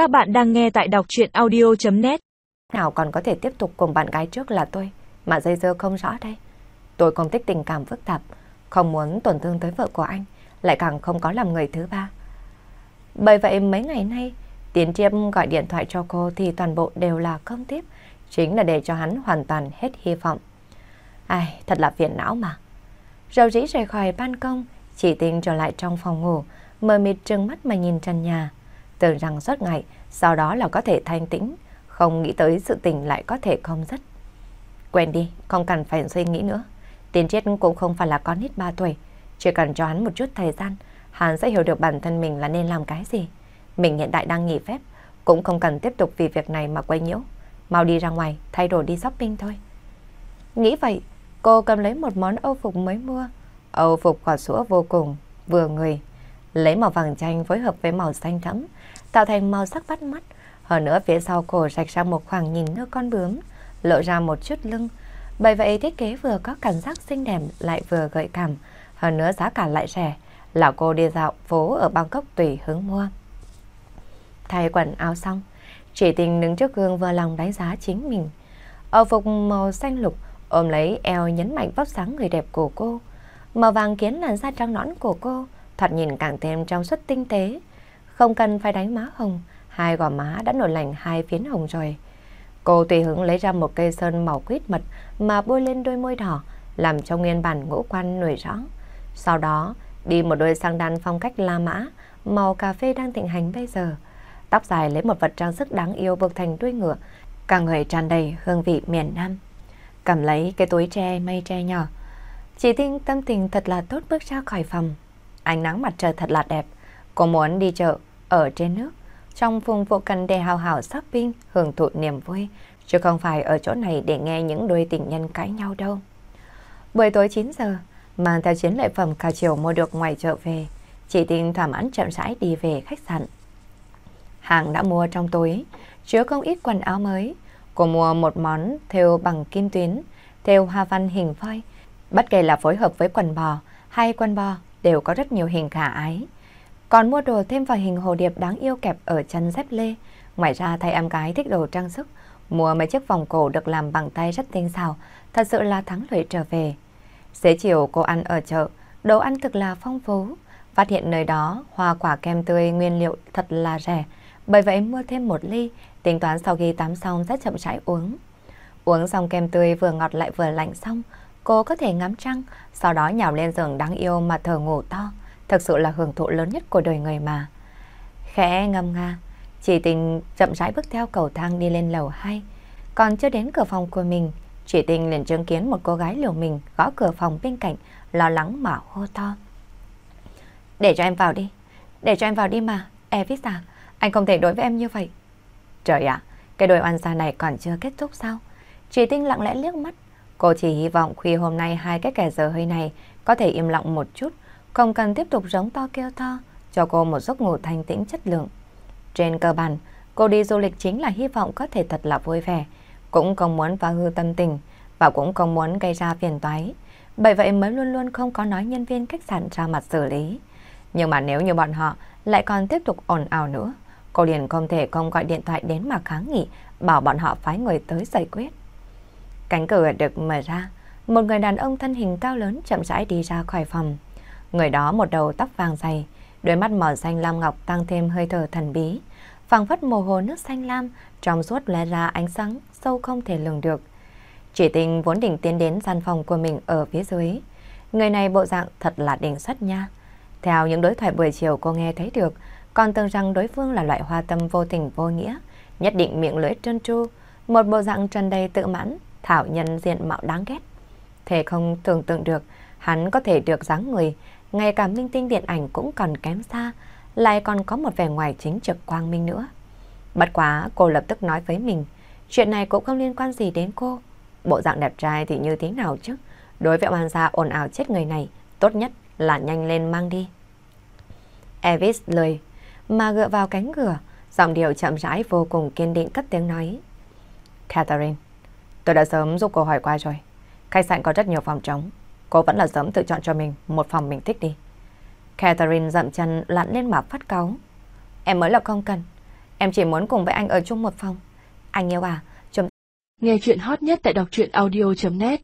Các bạn đang nghe tại đọc chuyện audio.net Nào còn có thể tiếp tục cùng bạn gái trước là tôi, mà dây dưa không rõ đây. Tôi không thích tình cảm phức tạp, không muốn tổn thương tới vợ của anh, lại càng không có làm người thứ ba. Bởi vậy mấy ngày nay, Tiến Chiêm gọi điện thoại cho cô thì toàn bộ đều là không tiếp, chính là để cho hắn hoàn toàn hết hy vọng. Ai, thật là phiền não mà. Rầu rĩ rời khỏi ban công, chỉ tình trở lại trong phòng ngủ, mờ mịt trừng mắt mà nhìn trần nhà. Tưởng rằng suốt ngày, sau đó là có thể thanh tĩnh, không nghĩ tới sự tình lại có thể không dứt. Quen đi, không cần phải suy nghĩ nữa. Tiến triết cũng không phải là con nít 3 tuổi, chỉ cần cho hắn một chút thời gian, hắn sẽ hiểu được bản thân mình là nên làm cái gì. Mình hiện tại đang nghỉ phép, cũng không cần tiếp tục vì việc này mà quay nhiễu. Mau đi ra ngoài, thay đồ đi shopping thôi. Nghĩ vậy, cô cầm lấy một món âu phục mới mua. Âu phục quả sữa vô cùng, vừa người. Lấy màu vàng chanh phối hợp với màu xanh thẫm, tạo thành màu sắc bắt mắt. Hơn nữa phía sau cổ rạch ra một khoảng nhìn như con bướm, lộ ra một chút lưng. Bởi vậy thiết kế vừa có cảm giác xinh đẹp lại vừa gợi cảm, hơn nữa giá cả lại rẻ. Lão cô đi dạo phố ở Bangkok tùy hứng mua. Thay quần áo xong, chỉ tình đứng trước gương vừa lòng đánh giá chính mình. Ở phục màu xanh lục, ôm lấy eo nhấn mạnh vóc sáng người đẹp của cô. Màu vàng khiến làn da trắng nõn của cô, thoạt nhìn càng thêm trong suốt tinh tế. Không cần phải đánh má hồng, hai gò má đã nổi lành hai phiến hồng rồi. Cô tùy hứng lấy ra một cây sơn màu quýt mật mà bôi lên đôi môi đỏ, làm cho nguyên bản ngũ quan nổi rõ. Sau đó, đi một đôi sang đan phong cách La Mã, màu cà phê đang thịnh hành bây giờ. Tóc dài lấy một vật trang sức đáng yêu buộc thành đuôi ngựa, cả người tràn đầy hương vị miền Nam. Cầm lấy cái túi tre mây tre nhỏ. Chỉ tinh tâm tình thật là tốt bước ra khỏi phòng. Ánh nắng mặt trời thật là đẹp. Cô muốn đi chợ ở trên nước, trong vùng vụ cần để hào hào shopping, hưởng thụ niềm vui, chứ không phải ở chỗ này để nghe những đôi tình nhân cãi nhau đâu. Buổi tối 9 giờ, mang theo chiến lợi phẩm cả chiều mua được ngoài chợ về, chị tin thỏa mãn chậm rãi đi về khách sạn. Hàng đã mua trong túi, chứa không ít quần áo mới. Cô mua một món thêu bằng kim tuyến, thêu hoa văn hình voi. Bất kể là phối hợp với quần bò hay quần bò đều có rất nhiều hình khả ái. Còn mua đồ thêm vào hình hồ điệp đáng yêu kẹp ở chân dép lê. Ngoài ra thay em gái thích đồ trang sức, mua mấy chiếc vòng cổ được làm bằng tay rất tinh xảo, thật sự là thắng lợi trở về. Xế chiều cô ăn ở chợ, đồ ăn thực là phong phú. Phát hiện nơi đó hoa quả kem tươi nguyên liệu thật là rẻ, bởi vậy mua thêm một ly, tính toán sau khi tắm xong rất chậm rãi uống. Uống xong kem tươi vừa ngọt lại vừa lạnh xong, cô có thể ngắm trăng, sau đó nhào lên giường đáng yêu mà thở ngủ to. Thật sự là hưởng thụ lớn nhất của đời người mà. Khẽ ngâm nga, chỉ tình chậm rãi bước theo cầu thang đi lên lầu 2. Còn chưa đến cửa phòng của mình, chỉ tình liền chứng kiến một cô gái liều mình gõ cửa phòng bên cạnh, lo lắng mà hô to. Để cho em vào đi, để cho em vào đi mà, Evis à, anh không thể đối với em như vậy. Trời ạ, cái đôi oan gia này còn chưa kết thúc sao? Chỉ tinh lặng lẽ liếc mắt. Cô chỉ hy vọng khuya hôm nay hai cái kẻ giờ hơi này có thể im lặng một chút, không cần tiếp tục giống to kêu to, cho cô một giấc ngủ thanh tĩnh chất lượng. Trên cơ bản, cô đi du lịch chính là hy vọng có thể thật là vui vẻ, cũng không muốn phá hư tâm tình và cũng không muốn gây ra phiền toái. Bởi vậy mới luôn luôn không có nói nhân viên khách sạn ra mặt xử lý. Nhưng mà nếu như bọn họ lại còn tiếp tục ồn ào nữa, cô liền không thể không gọi điện thoại đến mà kháng nghị, bảo bọn họ phái người tới giải quyết. Cánh cửa được mở ra, một người đàn ông thân hình cao lớn chậm rãi đi ra khỏi phòng. Người đó một đầu tóc vàng dày, đôi mắt màu xanh lam ngọc tăng thêm hơi thở thần bí, phảng phất mồ hồ nước xanh lam, trong suốt lóe ra ánh sáng sâu không thể lường được. Chỉ tình vốn định tiến đến gian phòng của mình ở phía dưới. Người này bộ dạng thật là đỉnh xuất nha. Theo những đối thoại buổi chiều cô nghe thấy được, còn tưởng rằng đối phương là loại hoa tâm vô tình vô nghĩa, nhất định miệng lưỡi trơn tru, một bộ dạng trần đầy tự mãn, thảo nhân diện mạo đáng ghét. Thế không tưởng tượng được, hắn có thể được dáng người, ngay cả minh tinh điện ảnh cũng còn kém xa, lại còn có một vẻ ngoài chính trực quang minh nữa. Bất quá cô lập tức nói với mình, chuyện này cũng không liên quan gì đến cô. Bộ dạng đẹp trai thì như thế nào chứ? Đối với oan gia ồn ào chết người này, tốt nhất là nhanh lên mang đi. Evis lời, mà gựa vào cánh cửa, giọng điệu chậm rãi vô cùng kiên định cất tiếng nói. Catherine, tôi đã sớm giúp cô hỏi qua rồi. Khách sạn có rất nhiều phòng trống. Cô vẫn là sớm tự chọn cho mình một phòng mình thích đi. Catherine dậm chân lặn lên mà phát cáu. Em mới là không cần. Em chỉ muốn cùng với anh ở chung một phòng. Anh yêu à, chúng Nghe chuyện hot nhất tại đọc truyện audio.net